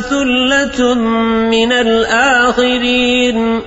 ثلة من الآخرين